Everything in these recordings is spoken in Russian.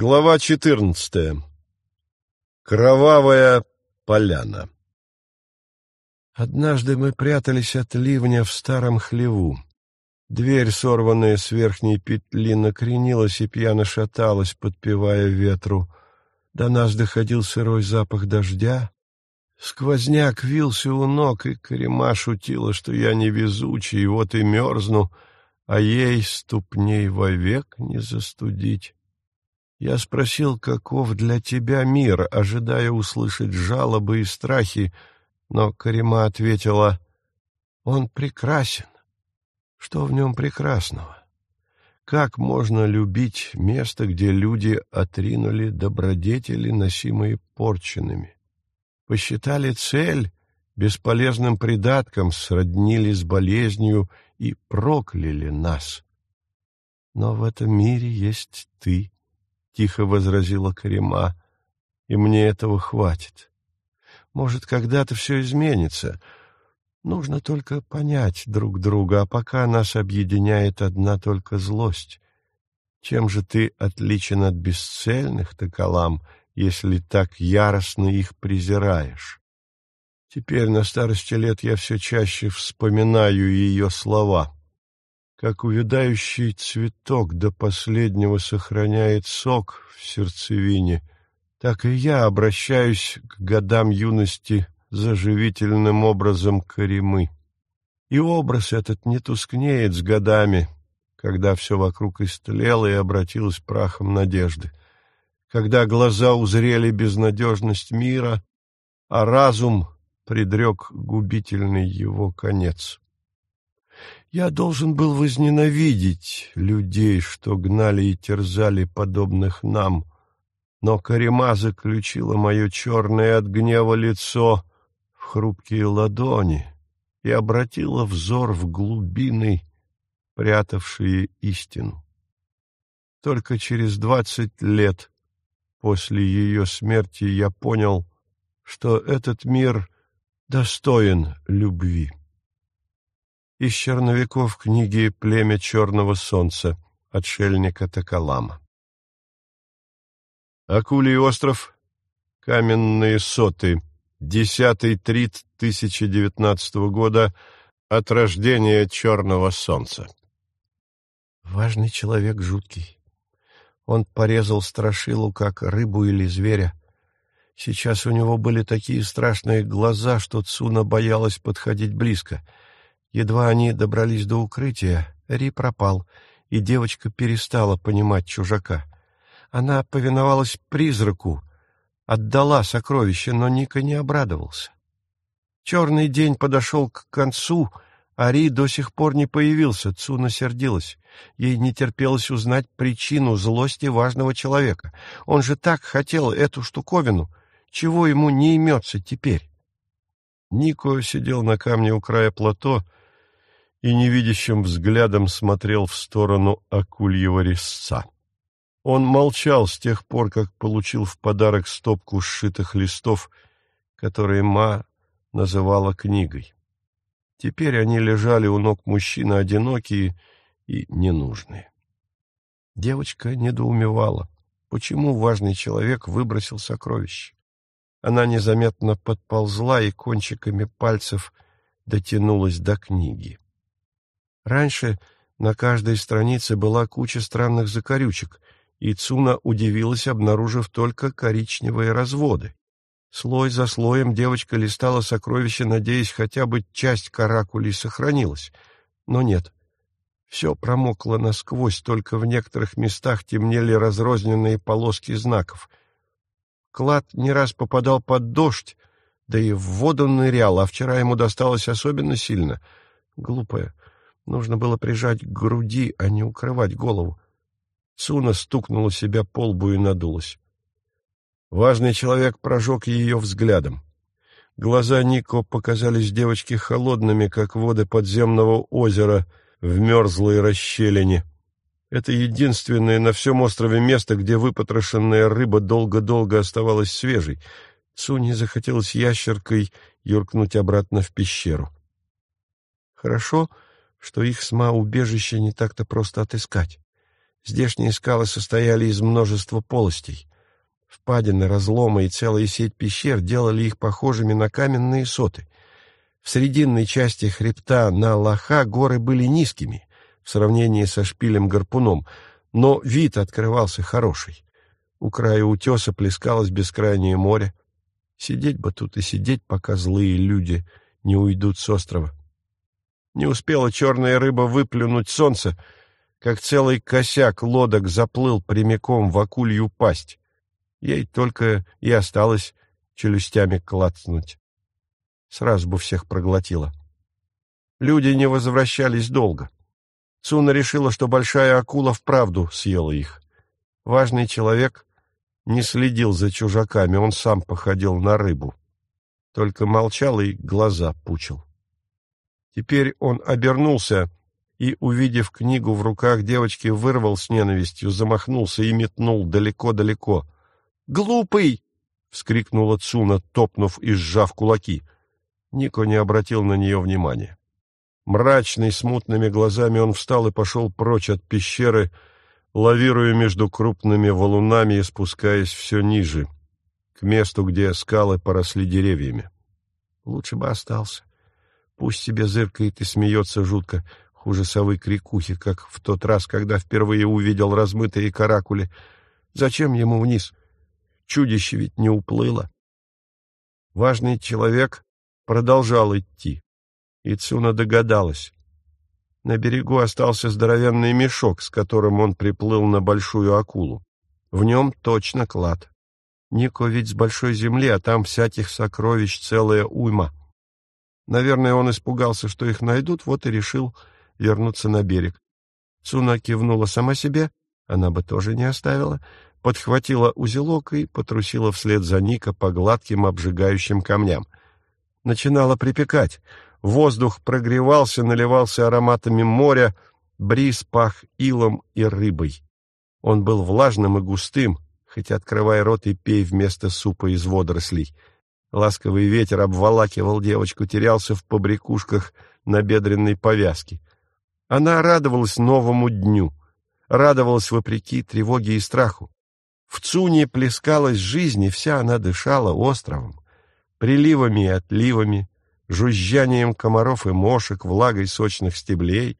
Глава четырнадцатая. Кровавая поляна. Однажды мы прятались от ливня в старом хлеву. Дверь, сорванная с верхней петли, накренилась и пьяно шаталась, подпевая ветру. До нас доходил сырой запах дождя. Сквозняк вился у ног, и Карема шутила, что я невезучий, вот и мерзну, а ей ступней вовек не застудить. Я спросил, каков для тебя мир, ожидая услышать жалобы и страхи, но Карима ответила, «Он прекрасен. Что в нем прекрасного? Как можно любить место, где люди отринули добродетели, носимые порченными? Посчитали цель бесполезным придатком, сроднили с болезнью и прокляли нас. Но в этом мире есть ты» тихо возразила Карима, — и мне этого хватит. Может, когда-то все изменится. Нужно только понять друг друга, а пока нас объединяет одна только злость. Чем же ты отличен от бесцельных, Токолам, если так яростно их презираешь? Теперь на старости лет я все чаще вспоминаю ее слова — как увядающий цветок до последнего сохраняет сок в сердцевине, так и я обращаюсь к годам юности заживительным образом Каримы. И образ этот не тускнеет с годами, когда все вокруг истлело и обратилось прахом надежды, когда глаза узрели безнадежность мира, а разум предрек губительный его конец. Я должен был возненавидеть людей, что гнали и терзали подобных нам, но Карима заключила мое черное от гнева лицо в хрупкие ладони и обратила взор в глубины, прятавшие истину. Только через двадцать лет после ее смерти я понял, что этот мир достоин любви. Из черновиков книги «Племя черного солнца» отшельника Токолама. Акулий остров, каменные соты, десятый трит 1019 года от рождения черного солнца. Важный человек жуткий. Он порезал страшилу, как рыбу или зверя. Сейчас у него были такие страшные глаза, что Цуна боялась подходить близко — Едва они добрались до укрытия, Ри пропал, и девочка перестала понимать чужака. Она повиновалась призраку, отдала сокровище, но Ника не обрадовался. Черный день подошел к концу, а Ри до сих пор не появился, Цуна сердилась. Ей не терпелось узнать причину злости важного человека. Он же так хотел эту штуковину, чего ему не имется теперь. Нико сидел на камне у края плато, и невидящим взглядом смотрел в сторону акульего резца. Он молчал с тех пор, как получил в подарок стопку сшитых листов, которые Ма называла книгой. Теперь они лежали у ног мужчины одинокие и ненужные. Девочка недоумевала, почему важный человек выбросил сокровище. Она незаметно подползла и кончиками пальцев дотянулась до книги. Раньше на каждой странице была куча странных закорючек, и Цуна удивилась, обнаружив только коричневые разводы. Слой за слоем девочка листала сокровища, надеясь, хотя бы часть каракулей сохранилась. Но нет. Все промокло насквозь, только в некоторых местах темнели разрозненные полоски знаков. Клад не раз попадал под дождь, да и в воду нырял, а вчера ему досталось особенно сильно. Глупая, Нужно было прижать к груди, а не укрывать голову. Цуна стукнула себя по лбу и надулась. Важный человек прожег ее взглядом. Глаза Нико показались девочке холодными, как воды подземного озера в мерзлой расщелине. Это единственное на всем острове место, где выпотрошенная рыба долго-долго оставалась свежей. Цуне захотелось ящеркой юркнуть обратно в пещеру. Хорошо, что их сма убежище не так-то просто отыскать. Здешние скалы состояли из множества полостей. Впадины, разломы и целая сеть пещер делали их похожими на каменные соты. В срединной части хребта на Лоха горы были низкими в сравнении со шпилем-гарпуном, но вид открывался хороший. У края утеса плескалось бескрайнее море. Сидеть бы тут и сидеть, пока злые люди не уйдут с острова. Не успела черная рыба выплюнуть солнце, как целый косяк лодок заплыл прямиком в акулью пасть. Ей только и осталось челюстями клацнуть. Сразу бы всех проглотила. Люди не возвращались долго. Цуна решила, что большая акула вправду съела их. Важный человек не следил за чужаками, он сам походил на рыбу. Только молчал и глаза пучил. Теперь он обернулся и, увидев книгу в руках девочки, вырвал с ненавистью, замахнулся и метнул далеко-далеко. «Глупый!» — вскрикнула Цуна, топнув и сжав кулаки. Нико не обратил на нее внимания. Мрачный, смутными глазами он встал и пошел прочь от пещеры, лавируя между крупными валунами и спускаясь все ниже, к месту, где скалы поросли деревьями. Лучше бы остался. Пусть себе зыркает и смеется жутко, хуже совы крикухи, как в тот раз, когда впервые увидел размытые каракули. Зачем ему вниз? Чудище ведь не уплыло. Важный человек продолжал идти. И Цуна догадалась. На берегу остался здоровенный мешок, с которым он приплыл на большую акулу. В нем точно клад. Нико ведь с большой земли, а там всяких сокровищ целая уйма. Наверное, он испугался, что их найдут, вот и решил вернуться на берег. Цуна кивнула сама себе, она бы тоже не оставила, подхватила узелок и потрусила вслед за Ника по гладким обжигающим камням. Начинало припекать. Воздух прогревался, наливался ароматами моря, бриз пах илом и рыбой. Он был влажным и густым, хоть открывай рот и пей вместо супа из водорослей. Ласковый ветер обволакивал девочку, терялся в побрякушках на бедренной повязке. Она радовалась новому дню, радовалась вопреки тревоге и страху. В Цуне плескалась жизнь, и вся она дышала островом, приливами и отливами, жужжанием комаров и мошек, влагой сочных стеблей,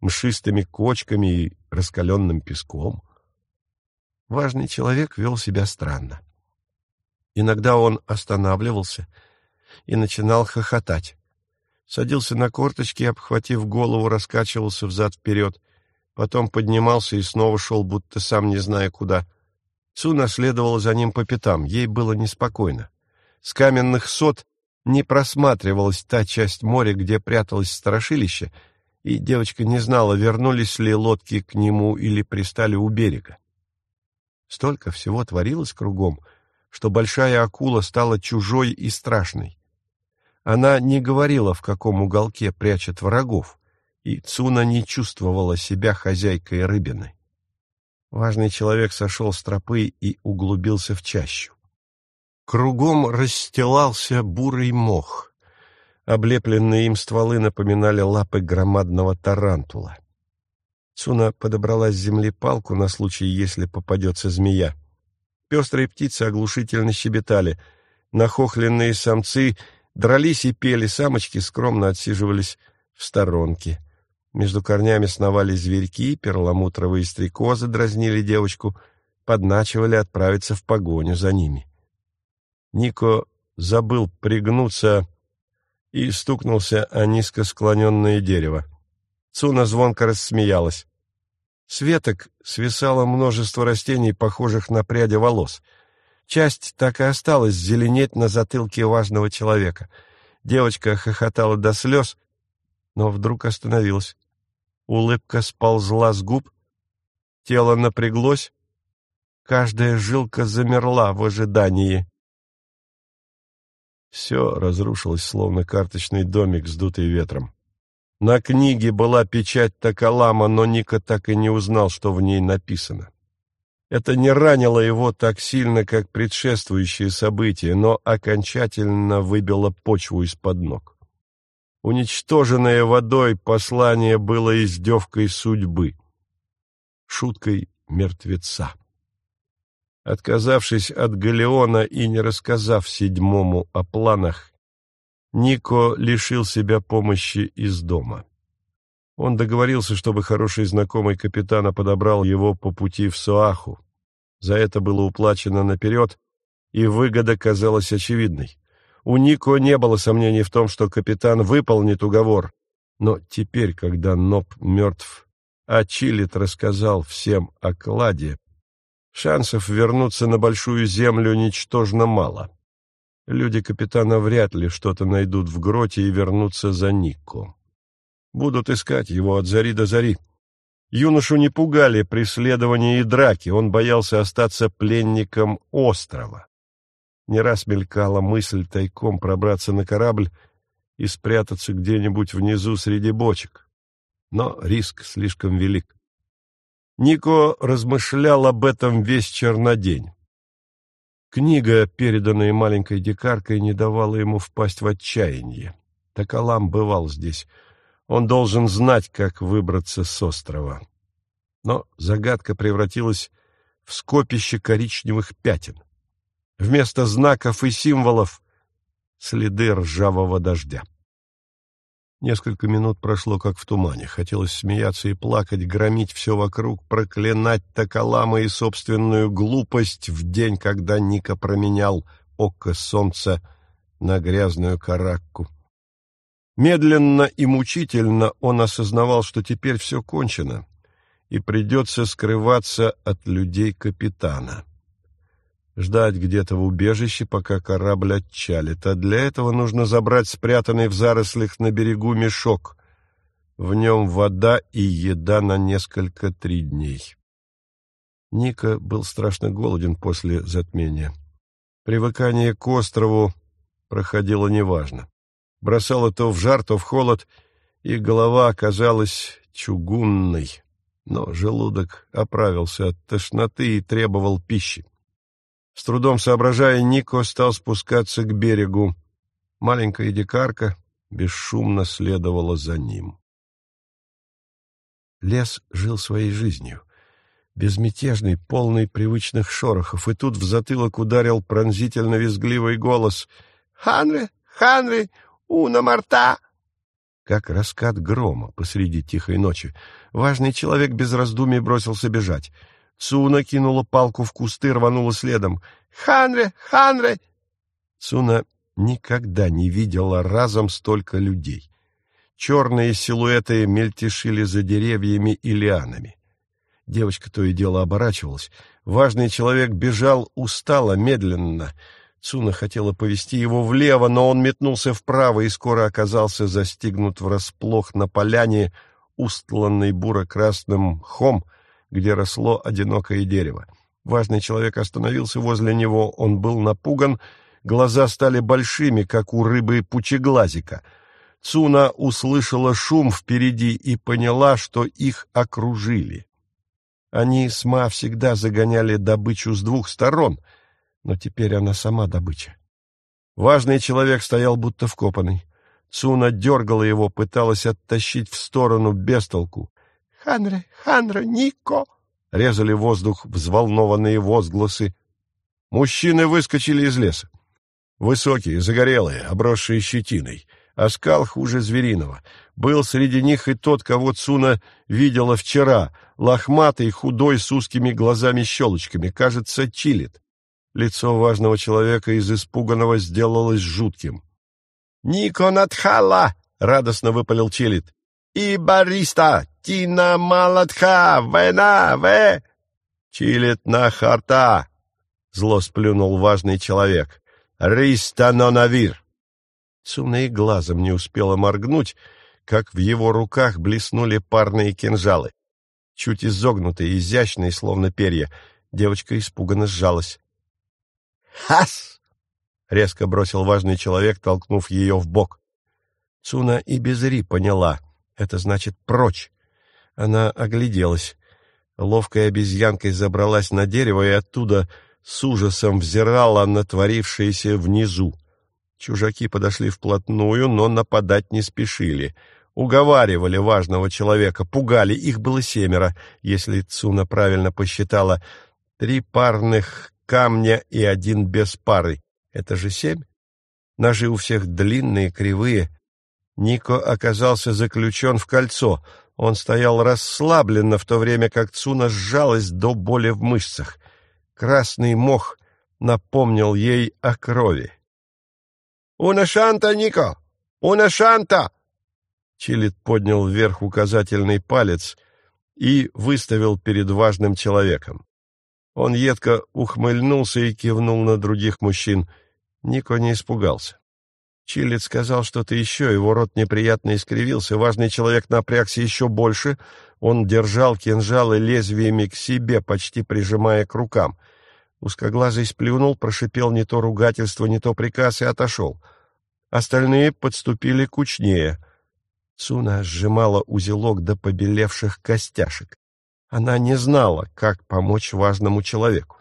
мшистыми кочками и раскаленным песком. Важный человек вел себя странно. Иногда он останавливался и начинал хохотать. Садился на корточки, обхватив голову, раскачивался взад-вперед, потом поднимался и снова шел, будто сам не зная куда. Цуна следовала за ним по пятам, ей было неспокойно. С каменных сот не просматривалась та часть моря, где пряталось страшилище, и девочка не знала, вернулись ли лодки к нему или пристали у берега. Столько всего творилось кругом, что большая акула стала чужой и страшной. Она не говорила, в каком уголке прячет врагов, и Цуна не чувствовала себя хозяйкой рыбины. Важный человек сошел с тропы и углубился в чащу. Кругом расстилался бурый мох. Облепленные им стволы напоминали лапы громадного тарантула. Цуна подобрала с земли палку на случай, если попадется змея. Пестрые птицы оглушительно щебетали. Нахохленные самцы дрались и пели, самочки скромно отсиживались в сторонке. Между корнями сновали зверьки, перламутровые стрекозы дразнили девочку, подначивали отправиться в погоню за ними. Нико забыл пригнуться и стукнулся о низко склоненное дерево. Цуна звонко рассмеялась. С веток свисало множество растений, похожих на пряди волос. Часть так и осталась зеленеть на затылке важного человека. Девочка хохотала до слез, но вдруг остановилась. Улыбка сползла с губ, тело напряглось, каждая жилка замерла в ожидании. Все разрушилось, словно карточный домик, сдутый ветром. На книге была печать Такалама, но Ника так и не узнал, что в ней написано. Это не ранило его так сильно, как предшествующие события, но окончательно выбило почву из-под ног. Уничтоженное водой послание было издевкой судьбы. шуткой мертвеца. Отказавшись от Галеона и не рассказав седьмому о планах, Нико лишил себя помощи из дома. Он договорился, чтобы хороший знакомый капитана подобрал его по пути в Суаху. За это было уплачено наперед, и выгода казалась очевидной. У Нико не было сомнений в том, что капитан выполнит уговор, но теперь, когда Ноб мертв, а Чилит рассказал всем о кладе, шансов вернуться на Большую Землю ничтожно мало. Люди капитана вряд ли что-то найдут в гроте и вернутся за Нико. Будут искать его от зари до зари. Юношу не пугали преследования и драки, он боялся остаться пленником острова. Не раз мелькала мысль тайком пробраться на корабль и спрятаться где-нибудь внизу среди бочек. Но риск слишком велик. Нико размышлял об этом весь чернодень. Книга, переданная маленькой дикаркой, не давала ему впасть в отчаяние. Такалам бывал здесь. Он должен знать, как выбраться с острова. Но загадка превратилась в скопище коричневых пятен. Вместо знаков и символов следы ржавого дождя. Несколько минут прошло, как в тумане. Хотелось смеяться и плакать, громить все вокруг, проклинать Токолама и собственную глупость в день, когда Ника променял око солнца на грязную каракку. Медленно и мучительно он осознавал, что теперь все кончено, и придется скрываться от людей капитана ждать где-то в убежище, пока корабль отчалит, а для этого нужно забрать спрятанный в зарослях на берегу мешок. В нем вода и еда на несколько три дней. Ника был страшно голоден после затмения. Привыкание к острову проходило неважно. Бросало то в жар, то в холод, и голова оказалась чугунной. Но желудок оправился от тошноты и требовал пищи. С трудом соображая, Нико стал спускаться к берегу. Маленькая дикарка бесшумно следовала за ним. Лес жил своей жизнью, безмятежный, полный привычных шорохов, и тут в затылок ударил пронзительно-визгливый голос «Ханри! Ханри! Уна Марта!» Как раскат грома посреди тихой ночи. Важный человек без раздумий бросился бежать — Цуна кинула палку в кусты, рванула следом. «Ханре! Ханре!» Цуна никогда не видела разом столько людей. Черные силуэты мельтешили за деревьями и лианами. Девочка то и дело оборачивалась. Важный человек бежал устало, медленно. Цуна хотела повести его влево, но он метнулся вправо и скоро оказался застигнут врасплох на поляне, устланной буро-красным хом — где росло одинокое дерево. Важный человек остановился возле него, он был напуган, глаза стали большими, как у рыбы пучеглазика. Цуна услышала шум впереди и поняла, что их окружили. Они с Ма всегда загоняли добычу с двух сторон, но теперь она сама добыча. Важный человек стоял будто вкопанный. Цуна дергала его, пыталась оттащить в сторону без толку. Ханре, Ханре, Нико!» — резали воздух взволнованные возгласы. Мужчины выскочили из леса. Высокие, загорелые, обросшие щетиной. Оскал хуже звериного. Был среди них и тот, кого Цуна видела вчера, лохматый, худой, с узкими глазами-щелочками, кажется, чилит. Лицо важного человека из испуганного сделалось жутким. «Нико Надхала!» — радостно выпалил Чилит. «И Бариста! Тина Малатха! Вена! Ве!» «Чилит на харта!» — зло сплюнул важный человек. «Ристанонавир!» Цуна и глазом не успела моргнуть, как в его руках блеснули парные кинжалы. Чуть изогнутые, изящные, словно перья, девочка испуганно сжалась. «Хас!» — резко бросил важный человек, толкнув ее в бок. Цуна и Безри поняла — это значит «прочь». Она огляделась. Ловкой обезьянкой забралась на дерево и оттуда с ужасом взирала на творившееся внизу. Чужаки подошли вплотную, но нападать не спешили. уговаривали важного человека, пугали. Их было семеро, если Цуна правильно посчитала. Три парных камня и один без пары. Это же семь? Ножи у всех длинные, кривые. Нико оказался заключен в кольцо. Он стоял расслабленно, в то время как Цуна сжалась до боли в мышцах. Красный мох напомнил ей о крови. «Унашанта, Нико! Унашанта!» Чилит поднял вверх указательный палец и выставил перед важным человеком. Он едко ухмыльнулся и кивнул на других мужчин. Нико не испугался. Чилит сказал что-то еще, его рот неприятно искривился, важный человек напрягся еще больше, он держал кинжалы лезвиями к себе, почти прижимая к рукам — Узкоглазый сплюнул, прошипел не то ругательство, не то приказ и отошел. Остальные подступили кучнее. Цуна сжимала узелок до побелевших костяшек. Она не знала, как помочь важному человеку.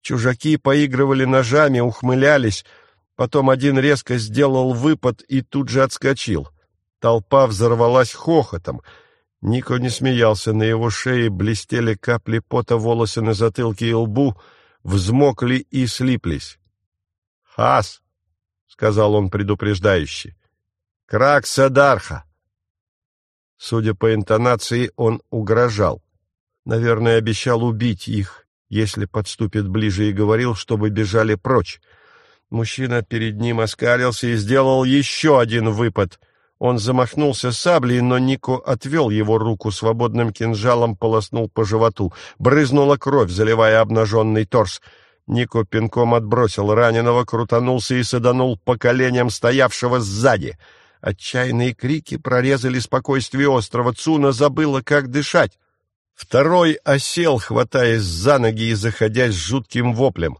Чужаки поигрывали ножами, ухмылялись. Потом один резко сделал выпад и тут же отскочил. Толпа взорвалась хохотом. Нико не смеялся, на его шее блестели капли пота, волосы на затылке и лбу — взмокли и слиплись. «Хас!» — сказал он предупреждающе. «Кракса Дарха!» Судя по интонации, он угрожал. Наверное, обещал убить их, если подступит ближе, и говорил, чтобы бежали прочь. Мужчина перед ним оскалился и сделал еще один выпад — он замахнулся саблей, но Нико отвел его руку свободным кинжалом, полоснул по животу. Брызнула кровь, заливая обнаженный торс. Нико пинком отбросил раненого, крутанулся и саданул по коленям стоявшего сзади. Отчаянные крики прорезали спокойствие острова. Цуна забыла, как дышать. Второй осел, хватаясь за ноги и заходясь жутким воплем.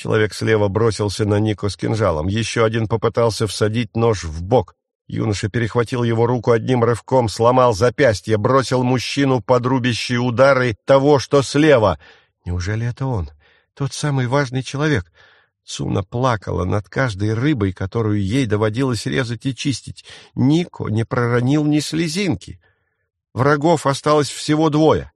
Человек слева бросился на Нико с кинжалом. Еще один попытался всадить нож в бок. Юноша перехватил его руку одним рывком, сломал запястье, бросил мужчину под рубящие удары того, что слева. Неужели это он? Тот самый важный человек? Цуна плакала над каждой рыбой, которую ей доводилось резать и чистить. Нико не проронил ни слезинки. Врагов осталось всего двое.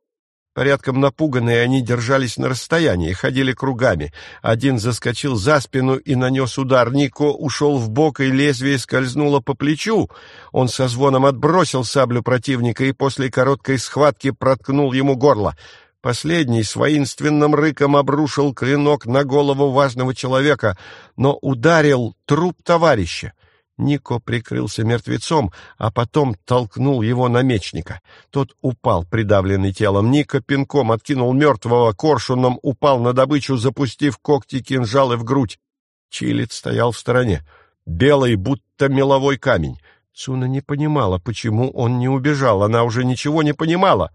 Порядком напуганные, они держались на расстоянии, ходили кругами. Один заскочил за спину и нанес удар. Нико ушел в бок, и лезвие скользнуло по плечу. Он со звоном отбросил саблю противника и после короткой схватки проткнул ему горло. Последний с воинственным рыком обрушил клинок на голову важного человека, но ударил труп товарища. Нико прикрылся мертвецом, а потом толкнул его на мечника. Тот упал, придавленный телом. Ника пинком откинул мертвого, коршуном упал на добычу, запустив когти кинжалы в грудь. Чилит стоял в стороне, белый, будто меловой камень. Цуна не понимала, почему он не убежал. Она уже ничего не понимала.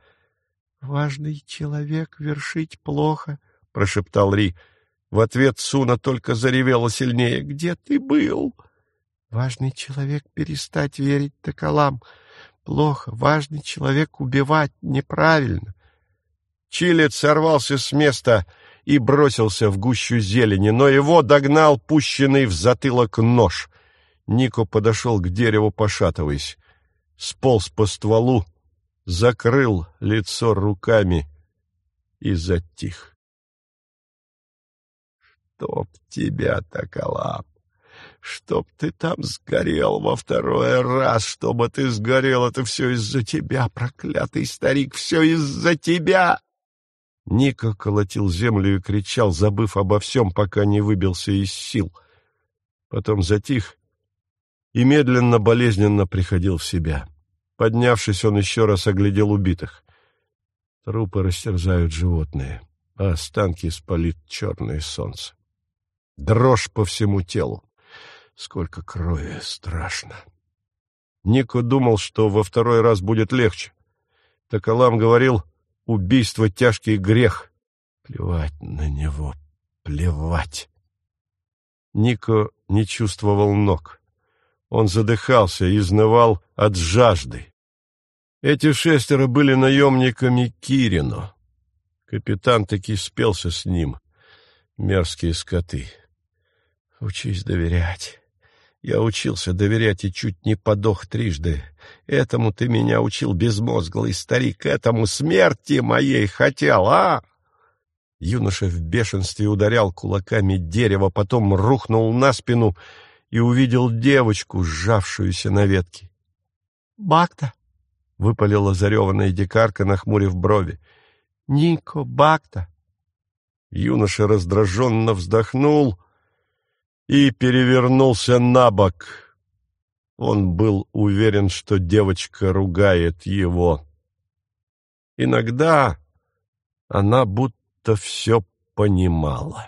— Важный человек вершить плохо, — прошептал Ри. В ответ Цуна только заревела сильнее. — Где ты был? — Важный человек перестать верить токолам. Плохо. Важный человек убивать неправильно. Чилец сорвался с места и бросился в гущу зелени, но его догнал пущенный в затылок нож. Нико подошел к дереву, пошатываясь. Сполз по стволу, закрыл лицо руками и затих. — Чтоб тебя, Токолап! Чтоб ты там сгорел во второй раз, чтобы ты сгорел, это все из-за тебя, проклятый старик, все из-за тебя!» Ника колотил землю и кричал, забыв обо всем, пока не выбился из сил. Потом затих и медленно, болезненно приходил в себя. Поднявшись, он еще раз оглядел убитых. Трупы растерзают животные, а останки спалит черное солнце. Дрожь по всему телу. Сколько крови, страшно. Нико думал, что во второй раз будет легче. Такалам говорил, убийство — тяжкий грех. Плевать на него, плевать. Нико не чувствовал ног. Он задыхался, изнывал от жажды. Эти шестеро были наемниками Кирино. Капитан таки спелся с ним. Мерзкие скоты. Учись доверять. Я учился доверять и чуть не подох трижды. Этому ты меня учил, безмозглый старик, этому смерти моей хотел, а?» Юноша в бешенстве ударял кулаками дерево, потом рухнул на спину и увидел девочку, сжавшуюся на ветке. «Бакта!» — выпалила зареванная дикарка, нахмурив брови. «Нико, Бакта!» Юноша раздраженно вздохнул и перевернулся на бок. Он был уверен, что девочка ругает его. Иногда она будто все понимала.